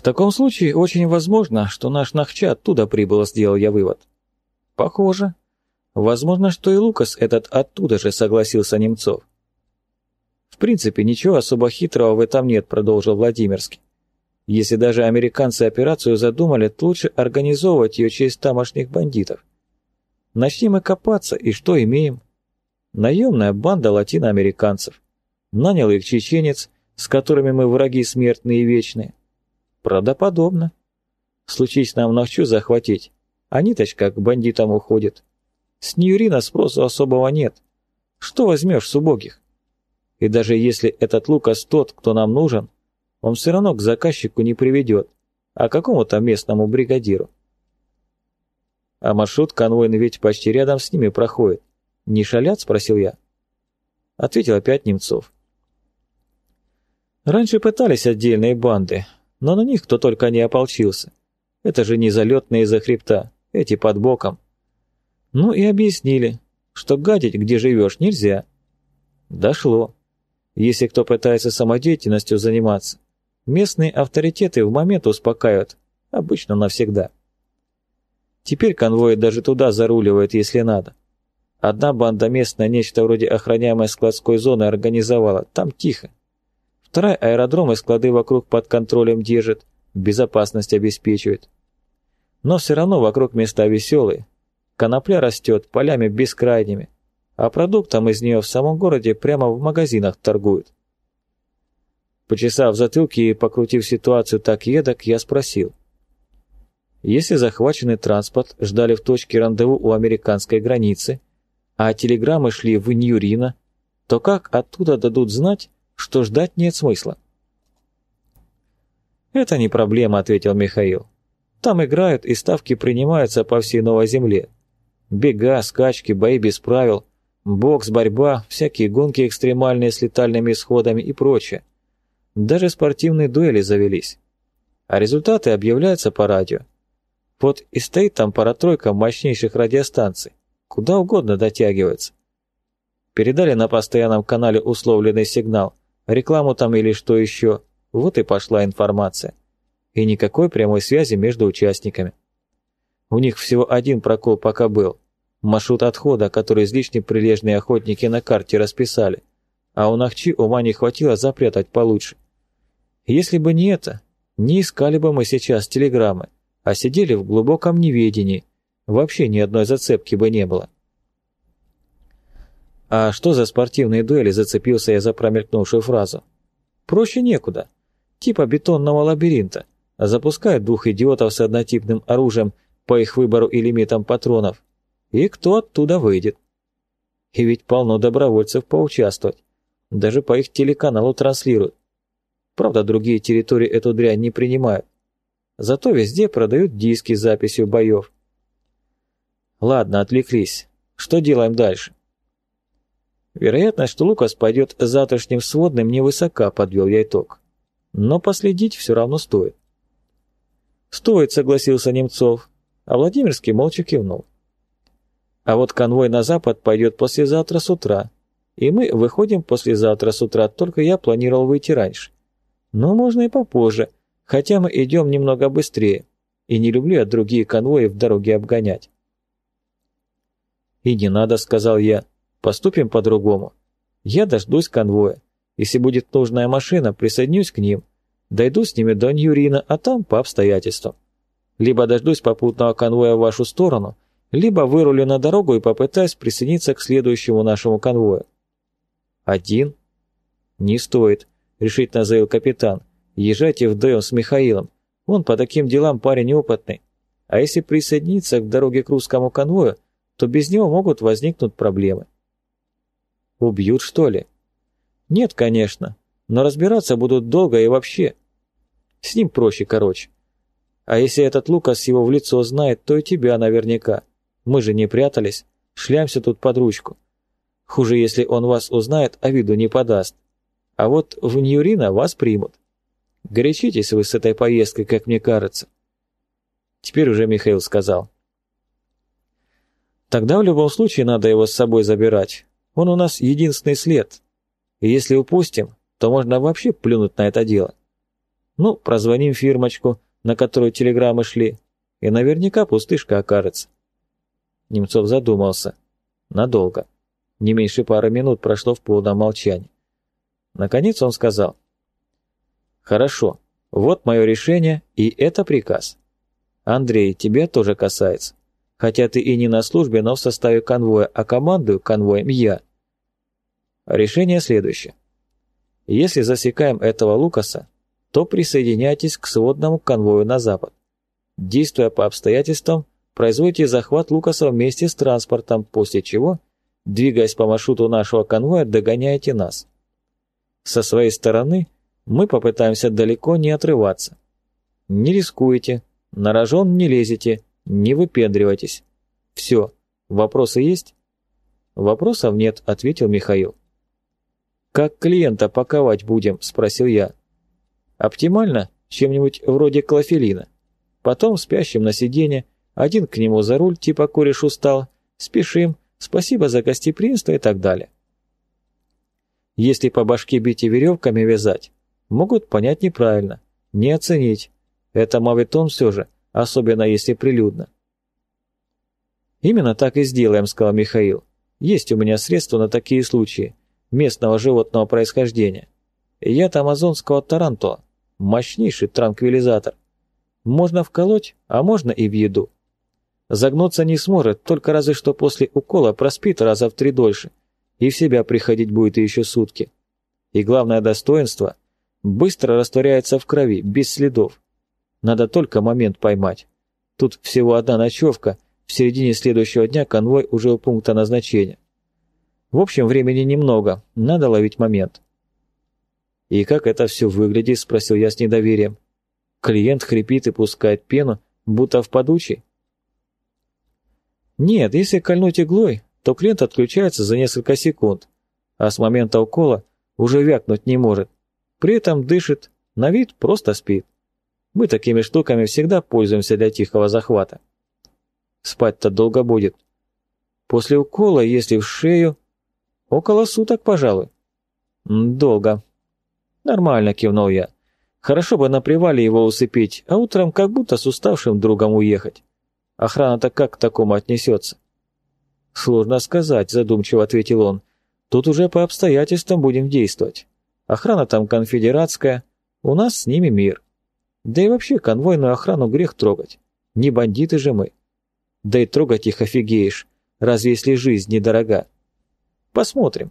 В таком случае очень возможно, что наш Нахча оттуда прибыл, сделал я вывод. Похоже. Возможно, что и Лукас этот оттуда же согласился Немцов. В принципе, ничего особо хитрого в этом нет, продолжил Владимирский. Если даже американцы операцию задумали, то лучше организовывать ее через тамошних бандитов. Начнем и копаться, и что имеем? Наемная банда латиноамериканцев. Нанял их чеченец, с которыми мы враги смертные и вечные. Правдоподобно. Случись нам ночью захватить, а ниточка к бандитам уходит. С Ньюрина спросу особого нет. Что возьмешь с убогих? И даже если этот Лукас тот, кто нам нужен, он все равно к заказчику не приведет, а какому-то местному бригадиру. А маршрут конвойный ведь почти рядом с ними проходит. Не шалят, спросил я. Ответил опять Немцов. Раньше пытались отдельные банды, но на них кто только не ополчился. Это же не залетные из-за хребта, эти под боком. Ну и объяснили, что гадить, где живешь, нельзя. Дошло. Если кто пытается самодеятельностью заниматься, местные авторитеты в момент успокаивают, обычно навсегда. Теперь конвои даже туда заруливают, если надо. Одна банда местная нечто вроде охраняемой складской зоны организовала, там тихо. Вторая аэродром и склады вокруг под контролем держит, безопасность обеспечивает. Но все равно вокруг места веселые. Конопля растет полями бескрайними, а продуктом из нее в самом городе прямо в магазинах торгуют. Почесав затылки и покрутив ситуацию так едок, я спросил. Если захваченный транспорт ждали в точке рандеву у американской границы, а телеграммы шли в Ньюрина, то как оттуда дадут знать, что ждать нет смысла. «Это не проблема», — ответил Михаил. «Там играют и ставки принимаются по всей Новой Земле. Бега, скачки, бои без правил, бокс, борьба, всякие гонки экстремальные с летальными исходами и прочее. Даже спортивные дуэли завелись. А результаты объявляются по радио. Вот и стоит там пара-тройка мощнейших радиостанций. Куда угодно дотягивается. Передали на постоянном канале условленный сигнал рекламу там или что еще. Вот и пошла информация. И никакой прямой связи между участниками. У них всего один прокол пока был. Маршрут отхода, который излишне прилежные охотники на карте расписали. А у Нахчи ума не хватило запрятать получше. Если бы не это, не искали бы мы сейчас телеграммы, а сидели в глубоком неведении. Вообще ни одной зацепки бы не было. А что за спортивные дуэли, зацепился я за промелькнувшую фразу. Проще некуда. Типа бетонного лабиринта. Запускают двух идиотов с однотипным оружием по их выбору и лимитам патронов. И кто оттуда выйдет? И ведь полно добровольцев поучаствовать. Даже по их телеканалу транслируют. Правда, другие территории эту дрянь не принимают. Зато везде продают диски с записью боев. Ладно, отвлеклись. Что делаем дальше? Вероятность, что Лукас пойдет завтрашним сводным, невысока, подвел я итог. Но последить все равно стоит. Стоит, согласился Немцов, а Владимирский молча кивнул. А вот конвой на запад пойдет послезавтра с утра, и мы выходим послезавтра с утра, только я планировал выйти раньше. Но можно и попозже, хотя мы идем немного быстрее, и не люблю я другие конвои в дороге обгонять. «И не надо», — сказал я, Поступим по-другому. Я дождусь конвоя. Если будет нужная машина, присоединюсь к ним. Дойду с ними до Ньюрина, а там по обстоятельствам. Либо дождусь попутного конвоя в вашу сторону, либо вырулю на дорогу и попытаюсь присоединиться к следующему нашему конвою. Один? Не стоит, решительно заявил капитан. Езжайте вдвоем с Михаилом. Он по таким делам парень опытный. А если присоединиться к дороге к русскому конвою, то без него могут возникнуть проблемы. Убьют, что ли? Нет, конечно, но разбираться будут долго и вообще. С ним проще, короче. А если этот Лукас его в лицо знает, то и тебя наверняка. Мы же не прятались, шляемся тут под ручку. Хуже, если он вас узнает, а виду не подаст. А вот в Ньюрина вас примут. Горячитесь вы с этой поездкой, как мне кажется. Теперь уже Михаил сказал. Тогда в любом случае надо его с собой забирать. Он у нас единственный след. И если упустим, то можно вообще плюнуть на это дело. Ну, прозвоним фирмочку, на которую телеграммы шли, и наверняка пустышка окажется. Немцов задумался. Надолго. Не меньше пары минут прошло в полном молчании. Наконец он сказал. «Хорошо, вот мое решение, и это приказ. Андрей, тебя тоже касается. Хотя ты и не на службе, но в составе конвоя, а командую конвоем я. Решение следующее. Если засекаем этого Лукаса, то присоединяйтесь к сводному конвою на запад. Действуя по обстоятельствам, производите захват Лукаса вместе с транспортом, после чего, двигаясь по маршруту нашего конвоя, догоняете нас. Со своей стороны мы попытаемся далеко не отрываться. Не рискуйте, на рожон не лезете, не выпендривайтесь. Все, вопросы есть? Вопросов нет, ответил Михаил. «Как клиента паковать будем?» – спросил я. «Оптимально чем-нибудь вроде клофелина. Потом спящим на сиденье, один к нему за руль, типа кореш устал, спешим, спасибо за гостеприимство и так далее. Если по башке бить и веревками вязать, могут понять неправильно, не оценить. Это мавитон все же, особенно если прилюдно. «Именно так и сделаем», — сказал Михаил. «Есть у меня средства на такие случаи местного животного происхождения. Яд амазонского тарантула, мощнейший транквилизатор. Можно вколоть, а можно и в еду. Загнуться не сможет, только разве что после укола проспит раза в три дольше, и в себя приходить будет еще сутки. И главное достоинство – быстро растворяется в крови, без следов. Надо только момент поймать. Тут всего одна ночевка, в середине следующего дня конвой уже у пункта назначения. В общем, времени немного, надо ловить момент. «И как это все выглядит?» – спросил я с недоверием. Клиент хрипит и пускает пену, будто в подучий. Нет, если кольнуть иглой, то клиент отключается за несколько секунд, а с момента укола уже вякнуть не может. При этом дышит, на вид просто спит. Мы такими штуками всегда пользуемся для тихого захвата. Спать-то долго будет. После укола, если в шею, Около суток, пожалуй. Долго. Нормально, кивнул я. Хорошо бы на привале его усыпить, а утром как будто с уставшим другом уехать. Охрана-то как к такому отнесется? Сложно сказать, задумчиво ответил он. Тут уже по обстоятельствам будем действовать. Охрана там конфедератская, у нас с ними мир. Да и вообще конвойную охрану грех трогать. Не бандиты же мы. Да и трогать их офигеешь, разве если жизнь недорога. Посмотрим.